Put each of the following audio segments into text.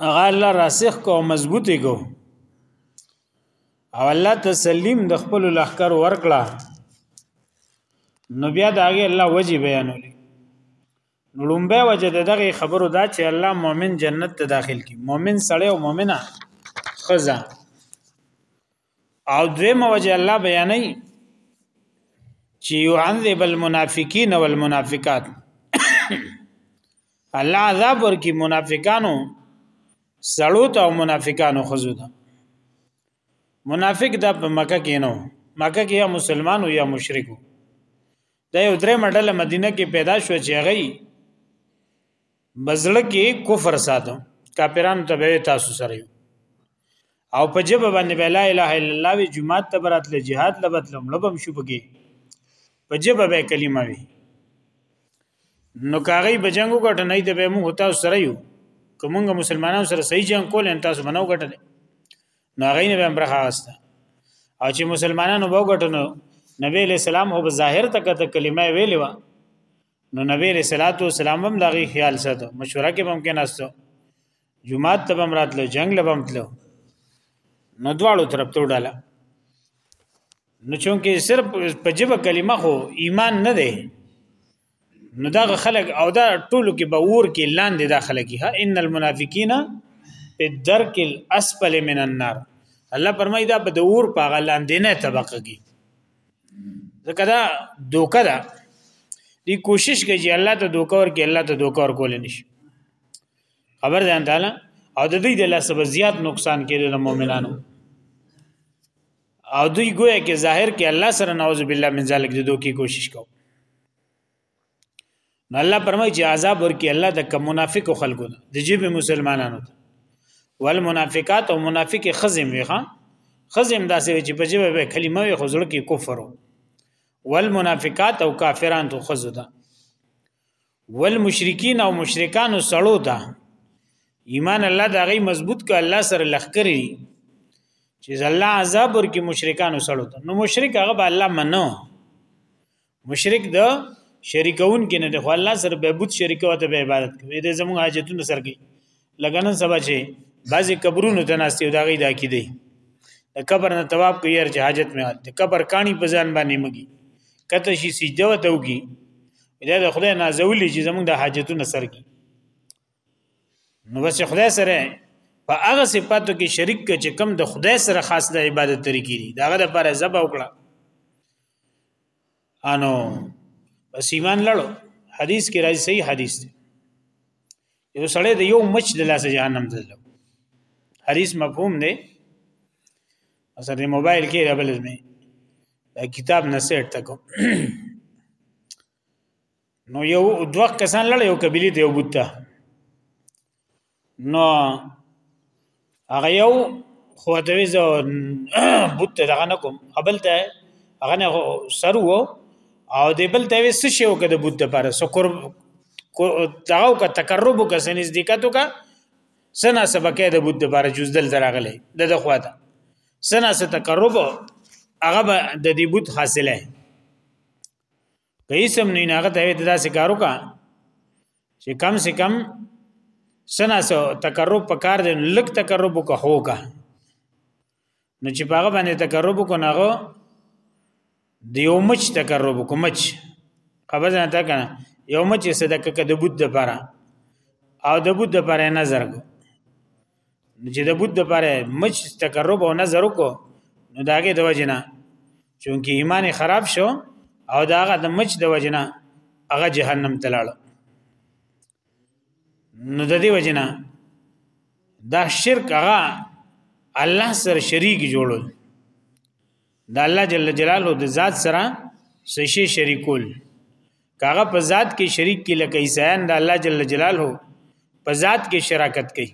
هغه الله راسخ کو مضبوط کو او الله تسلیم د خپل لخر ورکړه نو بیا داغه الله وجه بیانول نو لومبه وجه دغه خبرو دا چې الله مؤمن جنت ته داخل کی مؤمن سړی او مؤمنه خزه او دریم وجه الله بیانې چې يعذب المنافقین والمنافقات الله عذاب ورکی منافقانو سړو ته او منافقانو خزو ته منافق د مکه کې نو مکه کې یا مسلمانو یا مشرکو دا یو درې مډله مدینه کې پیدا شو چې هغه بزړه کې کفر ساتو کافران ته به تاسو سره یو او په جبه باندې لا اله الا الله وی جمعه ته برات له jihad لبت لمړبم شو بګي په جبه به کلمه وی نو کاغی بجنګو ګټ نه دی به مو هوتا سره یو کومه مسلمانانو سره صحیح جنگ کول ان تاسو بنو ګټل نو هغه نه به برخه واسته او چې مسلمانانو به وګټنو نبی له سلام هو ظاهر تک ته کلمه ویلې و نو نبی له صلوات و سلام هم دغه خیال ساتو مشوره کې ممکن استو جمعات ته هم راتلو جنگ له هم تلو نو دواړو طرف ته وډاله نو چونکه صرف په جبه کلمه خو ایمان نه دی نو دا خلک او دا ټولو کې به ور کې لاندې دا خلک ها ان المنافقین په درک الاسفل من النار الله فرمایي دا به د ور په غلاندې نه طبقه کې ځکه دا دوکه ده دی کوشش کوي چې الله ته دوکه ورکړي الله ته دوکه ورکول نشي خبر ده تعالی او د دې د لاسه زیات نقصان کړي د مؤمنانو او دوی ګویا کې ظاهر کې الله سره نعوذ بالله من ذلک د دوکي کوشش کو نو الله پرمای چې عذاب ورکی الله د کم منافق خلکو د جیب مسلمانانو والمنافقات او منافق خزم وی ها خزم داسې چې په جیب به کلمه وي خزړه کې کفر والمنافقات او کافرانو خزو ده والمشرکین او مشرکان سړو ته ایمان الله دا غي مضبوط ک الله سره لخرې چې الله عذاب ورکی مشرکان سړو ته نو مشرک هغه به الله منو مشرک د شریکون کې نه دی خو الله سره به بت شریکو ته به عبادت کوي د زموږ حاجتونو سره کوي لکه نن سبا چې بعضی قبرونو ته ناستي او دا غي دا کیدی د قبر نه تواب کوي هر چې حاجت مې د قبر کانی په ځان باندې مګي کته شي سجده وته وکي دا د خدای نازولې چې زمونږ د حاجتونو سر کی نو بس خدای سره په هغه صفاتو کې شریک ک چې کم د خدای سره خاص د عبادت طریقې دي داغه لپاره زب وکړه انو بس ایمان لړو حدیث کې راځي صحیح حدیث دی یو سړی د یو مچ د لاسه جهنم ته ځلو حدیث مفهوم دی اصل دی موبایل کې رابل مې دا کتاب نه سیټ تکو نو یو دوه کسان لړ یو قبيله دی وبوته نو هغه یو خو ته وی زه بوت دغه نه کوم قبل ته هغه نه سر وو او دی بل ته وی څه شو کده بوت د پاره سو قرب داو کا تقرب کا سنځ دیکاتو کا سنا سبکه د بوت د پاره جز دل دراغله د دخوا ده سنا ستقرب هغه د دې بوت حاصله کیسم نه نه هغه ته وی دا سکارو کا چې کم سے کم سنا سو تقرب پکار دی لک تقرب کو هو کا نو چې باغه باندې تقرب کو ناغو دیو مچ تقرب کو مچ قبض نه تا کنه یو مچ صدقه کده بود د پاره او د بود د پاره نظر کو چې د بوت لپاره مچ تقرب او نظر وکړو نو داګه د وجنه چونکی ایمان خراب شو او داغه د مچ د وجنه هغه جهنم تلاړ نو د دې وجنه دا شرک هغه الله سره شریک جوړول د الله جل جلاله د ذات سره سشي شریکول کاغه په ذات کې شریک کې لکه عیسایان د الله جل جلاله په ذات کې شراکت کوي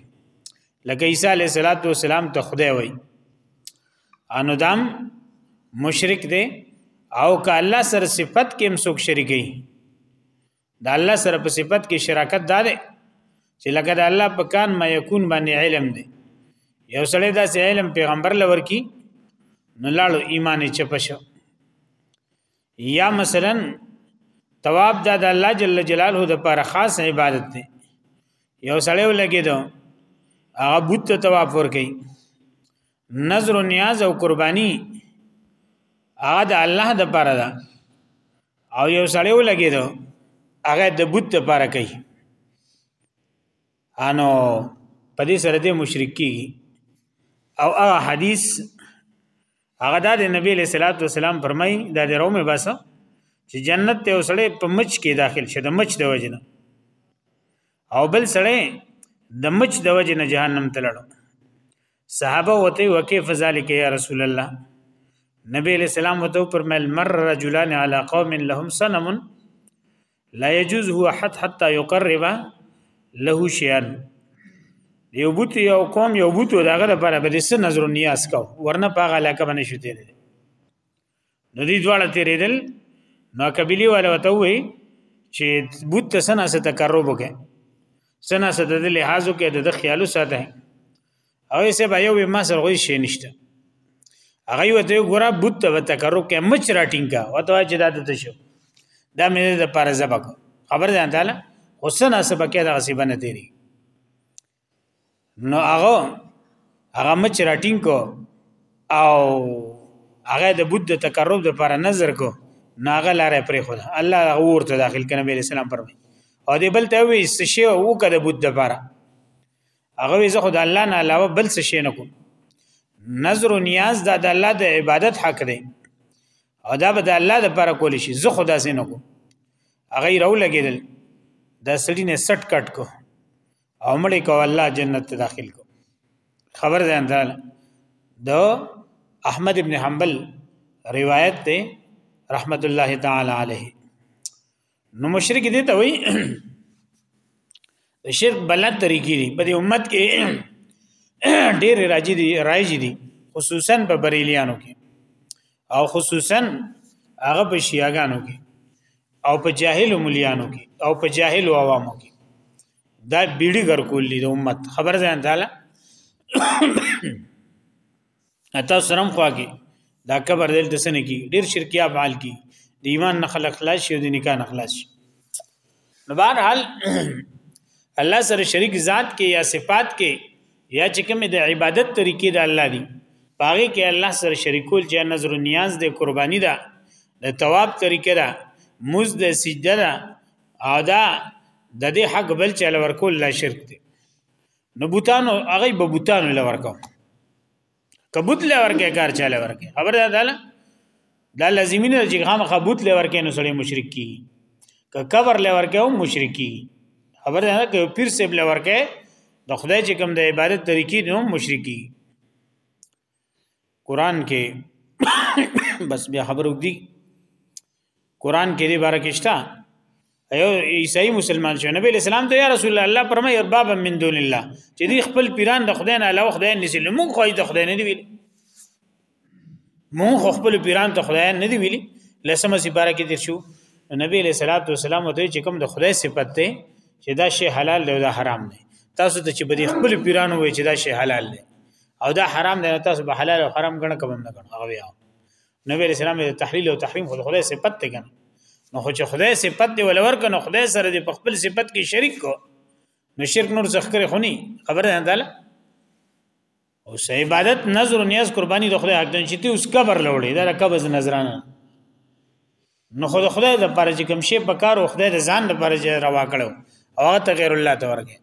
لکه عیسی علیه السلام ته خدای وای انو دام مشرک دی او که الله سره صفت کې هم څوک شریکي د الله سره په صفت کې شراکت دا دی چې لکه د الله په کان ما یکون باندې علم دی یو سړی دا سه علم پیغمبر لور کی نو لاړو ایمان یې چپشو یا مثلا تواب دا د الله جل جلاله د پر خاص عبادت دی یو سړی ولګي دو هغه بت ته تواب ور کوي نظر و نیاز او قربانی هغه د الله د پر ده او یو سړی ولګیدو هغه د بوت لپاره کوي انو په دې سره د مشرک کیږي او هغه حدیث هغه د نبی له صلوات و سلام فرمای د روم بس چې جنت ته وسړې په مچ کې داخل شه د مچ د وجنه او بل سړې د مچ د وجنه جهنم ته لړو صحابه وته وکيف ذلك يا رسول الله نبی علیہ السلام وته پر مل مر رجلان على قوم لهم صنم لا يجوز هو حد حتى يقرب له شيئا یو بوت یو قوم یو بوت دغه لپاره به دې نظر نیاز کو ورنه پاغه علاقه باندې شته نو دې دواړه تیرېدل نو قبيله ولا وته وي چې بوت ته سنا سره تقرب وکړي سنا سره د لحاظ وکړي د خیالو ساته او یې سبا یو ما سره غوي شي نشته هغه وته ګوره بوت ته تقرب کې مچ راټینګه وته چې دا ته شو دا مې د پاره زبک خبر ځان تعالی حسن سبا کې دا غصیبه نه تیری نو هغه هغه مچ راټینګ کو او هغه د بوت د تقرب لپاره نظر کو ناغه لاره پرې خو الله هغه ورته داخل کنه نبی اسلام پر او دې بل ته وی سشي او کده بوت د لپاره هغه زه خو د الله نه علاوه بل څه شي نه کوم نظر او نیاز د الله د عبادت حق دی او دا به د الله د لپاره کول شي زه خدا سي نه کوم هغه راو لګیدل دا سړی نه سټ کټ کو او مړ کو الله جنت ته داخل کو خبر ده اندال دو احمد ابن حنبل روایت ده رحمت الله تعالی علیه نو مشرک دي ته وي شرک بلد طریقې دي په دې امت کې ډېر راځي دي راځي دي خصوصا په بریلیانو کې او خصوصا هغه په شیعاګانو کې او په جاهل مليانو کې او په جاهل عوامو کې دا بیړی ګر کول دي د امت خبر ځان تعالی اته سرم خوا کې دا قبر دل تسنه کې ډیر شرکی افعال کې د ایمان نه خلق خلاص شي او د نکاح نه خلاص شي نو بهر حال الله سره شریک ذات کې یا صفات کې یا چې کوم د عبادت طریقې د الله دی پاره کې الله سره شریکول چې نظر و نیاز د قربانی ده د ثواب طریقې ده مز د سجده ده او دا د دې حق بل چا لور کول لا شرک دی نو بوتانو هغه به بوتانو لور کو کبوت لور کې کار چا لور کې خبر ده تعالی دا لازمي نه چې خام خبوت لور کې نو سړی مشرک کی که کبر لور کې هم مشرک کی خبر ده که پیر سیب لور کې د خدای چې کوم د عبادت طریقې نو مشرک کی قران کې بس بیا خبرو دی قران کې دې بارے کې شته ایو عیسائی مسلمان شو نبی اسلام ته یا رسول الله الله پرمه ارباب من دون الله چې دې خپل پیران د خدای نه علاوه خدای نه سي لمون خو د خدای نه دی ویل مون خو خپل پیران ته خدای نه دی ویلي لسمه سي بارے کې دې شو نبی علیہ الصلوۃ والسلام ته چې کوم د خدای صفت ته چې دا شی حلال دی او دا حرام دی تاسو ته چې بری خپل پیرانو وي چې دا شی حلال دی او دا حرام دی تاسو به حلال او حرام ګڼه کوم نه ګڼه هغه بیا نبی رسول الله تحلیل او تحریم خو خدای صفت دی ګڼه نو خو چې خدای صفت دی ولور کنه خدای سره دی په خپل صفت کې شریک کو نو شرک نور ذخیره خونی خبره ده تعالی او سه عبادت نظر او نیاز قربانی د خدای حق دن چې ته اوس قبر لوړې دا قبض نظرانه نو خو د خدای د پاره چې کوم شی په کار او خدای د ځان د پاره چې روا کړو او هغه غیر الله ته ورګه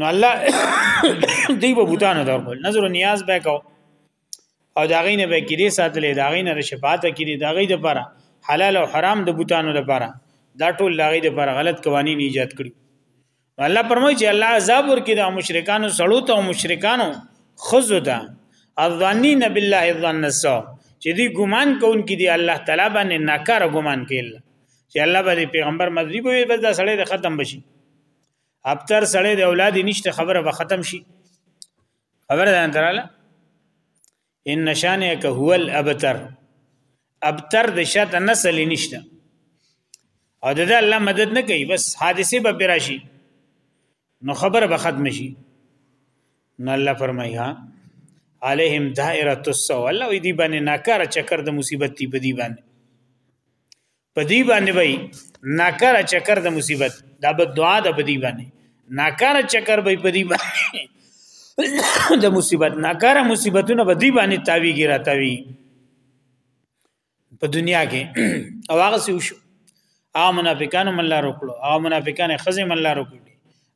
نو الله دی په بوتان دا خپل نظر او نیاز به کو او دا غینه به کې دې ساتلې دا غینه ر شفاعت کې دې دا غي د پاره حلال او حرام د بوتانو د پاره دا ټول دا غي د پاره غلط قوانين ایجاد کړی الله پرمای چې الله عذاب ورکړي د مشرکانو سړو ته او مشرکانو خزو ته الظنین بالله الظن السو چې دی ګمان کوونکې دی الله تعالی باندې ناکاره ګمان کوي چې الله باندې پیغمبر مذهب وي بس دا سړی د ختم بشي اپتر سړی د اولاد نشته خبره به ختم شي خبره ده تراله ان نشانه که هو الابتر ابتر د شت نسل نشته او د الله مدد نه کوي بس حادثه به راشي نو خبره به ختم شي نو الله فرمایي ها عليهم دائره السوء الله دې باندې ناکاره چکر د مصیبت دی په دې باندې په دی باندې وای ناکاره چکر د مصیبت دا بد دعا ده په دی باندې ناکاره چکر به په دی باندې د مصیبت ناکاره مصیبتونه به دی باندې تاویږي را تاوی په دنیا کې او هغه څه وشو هغه منافقانو مل لار وکړو هغه منافقان خزم مل لار وکړو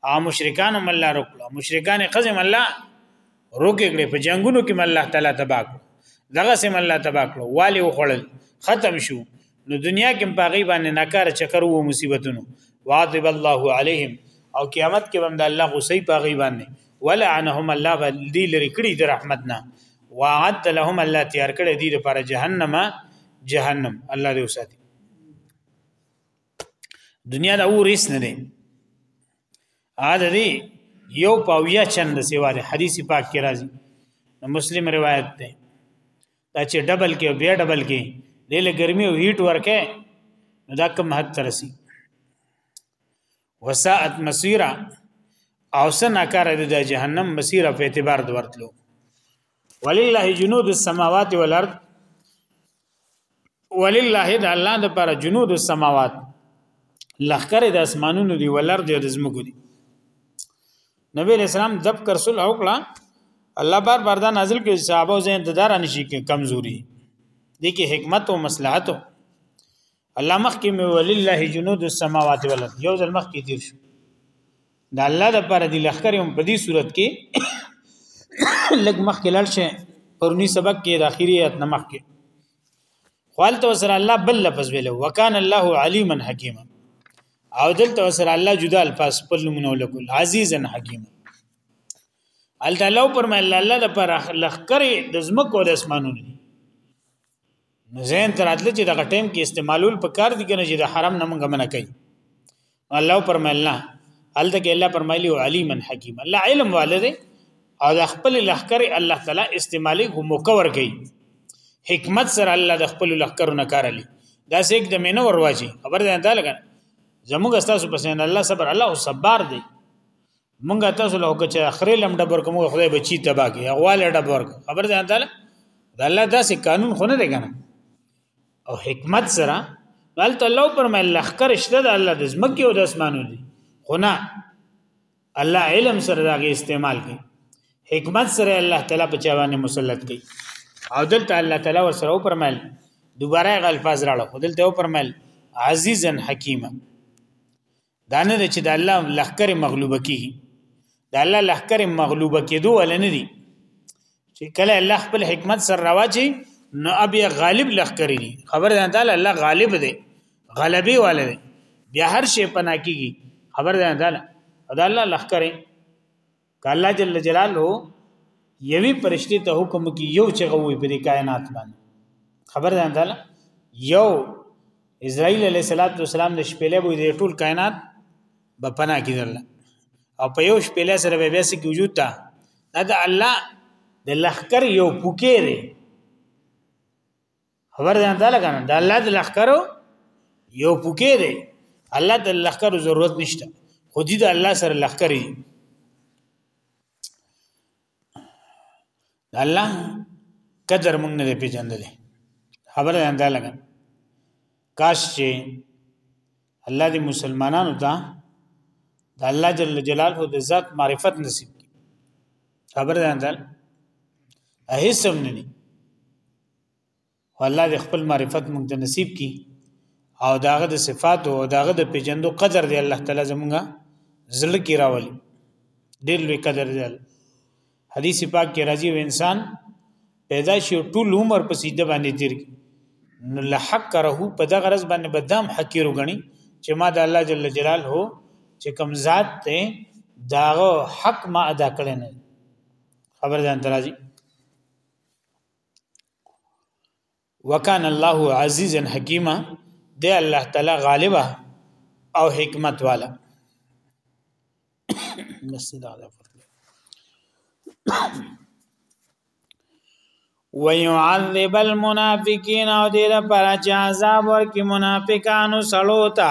او مشرکان هم الله رکړه مشرکان قزم الله روکه کړي په جنگونو کې الله تعالی تبا کړ دغه سم الله تبا کړ والي وخړل ختم شو نو دنیا کې په غي باندې ناکار چکر وو مصیبتونو واذب الله عليهم او قیامت کې باندې الله غصې په غي باندې ولعنهم الله بلدی لري کړي د رحمتنا وعد لهم الله تیار کړي دي لپاره جهنم جهنم الله دې وساتي دنیا دا ورس نه دی عاد دی یو پاویا چند سیوا دی حدیث پاک کې راځي مسلم روایت ده دا چې ډبل کې بیا ډبل کې دل ګرمي او هیټ ورکه نو دا کم حد ترسي وساعت مسیره او سنا کار د جهنم مسیره په اعتبار د ورتلو ولله جنود السماوات والارض ولله د الله د پر جنود السماوات لخر د اسمانونو دی ولر دی د زمګو دی نبی اسلام دب کرسل او کړه الله بار بار دا نازل کړي صحابه زین ددار نشي کمزوري دي کې حکمت او مصلحت الله مخکې مې ولله جنود السماوات والارض یو ځل مخکې تیر شو د الله د پر دي لخر هم په دې صورت کې لګ مخکې لاړ شي پرونی سبق کې د اخیری ایت نه مخکې خپل تو سره الله بل لفظ ویل وکانه الله علیما حکیما او دلته سره الله جدا الفاظ خپل نمونه ولکل عزیزا حکیما الله لو پر مې الله د پر لخر د زمکو د اسمانونو زین تر اتل چې دغه ټیم کې استعمالول په کار دي کنه چې د حرام نه مونږ منع کوي الله پرمایلنا هلته کې الله پرمایلی او علیم حکیم الله علم والده او د خپل لخر الله تعالی استعمالي هم مکور کوي حکمت سره الله د خپل لخر نه کارلی دا سیک د مینه ورواجی خبر ده انده لګا زموږ استاسو پسند الله صبر الله صبر دی مونږه تاسو له کوچ اخري لم ډبر کوم خدای بچی تبا کی اغواله ډبر خبر ځان تعالی دا الله داسې قانون خو نه دی کنه او حکمت سره بل ته لو پر مې لخر شته د الله د زمکه او د اسمانو دی خو نه الله علم سره داګه استعمال کوي حکمت سره الله تعالی په چا باندې مسلط کوي او دلته الله تعالی ور سره پر مې دوباره غ الفاظ راړو دلته پر مې عزیزن حکیمه دا نه چې د الله لخر مغلوبه کیږي د الله لخر مغلوبه کېدو ول نه دي چې کله الله خپل حکمت سره راوچی نو ابي غالب لخر دي خبر ده تعالی الله غالب دی غلبي والے دی بیا هر شی پنا کیږي خبر ده تعالی دا الله لخر که الله جل جلاله یوی پرشتي ته حکم کی یو چې غوي په کائنات باندې خبر ده تعالی یو اسرائیل علیه السلام د شپېلې بو دې ټول کائنات په پنا کې درل او په یو شپېلې سره به بیا سکی وجود تا دا د الله د لخر یو پوکې دی خبر ده تعالی کنه د الله د لخرو یو پوکې دی الله د لخرو ضرورت نشته خو دې د الله سره لخرې د الله قدر مونږ نه پیژندل خبر ده تعالی کنه کاش چې الله دې مسلمانانو ته د الله جل جلاله د ذات معرفت نصیب کړي خبر ده تعالی هیڅ هم نه والله دې خپل معرفت موږ ته نصیب کړي او داغه د صفات او داغه د پیجندو قدر دی الله تعالی زمونږه زړه کې راولي ډېر لوی قدر دی حدیث پاک کې راځي و انسان پیدا شي ټول عمر په سیده باندې تیر نو لحق کرو په دغه غرض باندې بدام حقیر وګڼي چې ما د الله جل جلاله چې کم ذات ته داغه حق ما ادا کړی نه خبر ځان ترازی وکان الله عزیزا حکیما دی الله تعالی غالبا او حکمت والا ويعذب المنافقين او دې لپاره چې عذاب ورکړي منافقانو سړو ته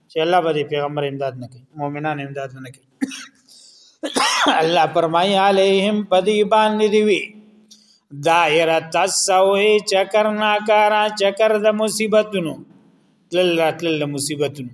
چې الله به دې پیغمبر امداد نه کوي مؤمنان امداد نه کوي الله فرمایي علیهم پدی باندې دی وی دایره تسوی چکر ناکارا چکر د مصیبتونو تل راتل د مصیبتونو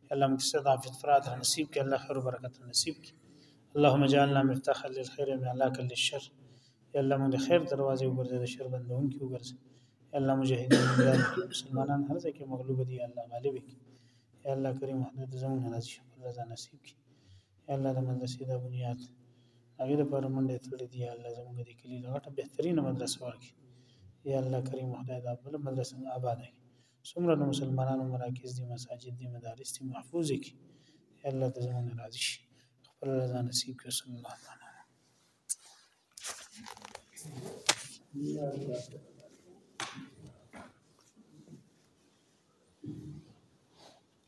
الله موږ ته د عافیت فرات نصیب کړي الله خیر او برکت نصیب کړي اللهم اجعلنا مفتاحا للخير وملاكا للشر یا الله موږ د خیر دروازې وګرځي د شر بندونکي وګرځي یا الله مجاهدین مسلمانان هر ځای کې مغلوب دي یا الله غالب کړي یا الله کریم محدود زموږ راضي شي رضا نصیب کړي یا الله د مدرسې د بنیاد هغه لپاره منډه تړلې دي یا الله زموږ د کلی لغټه بهترینه مدرسه ورکړي یا الله کریم خدای دا بل مدرسه آباد کړي څومره د مسلمانانو مراکز دي مساجد دي مدارس دي محفوظ کی الله ته زمونږ راضي شي خپل رضا نصیب کړي صلی الله تعالی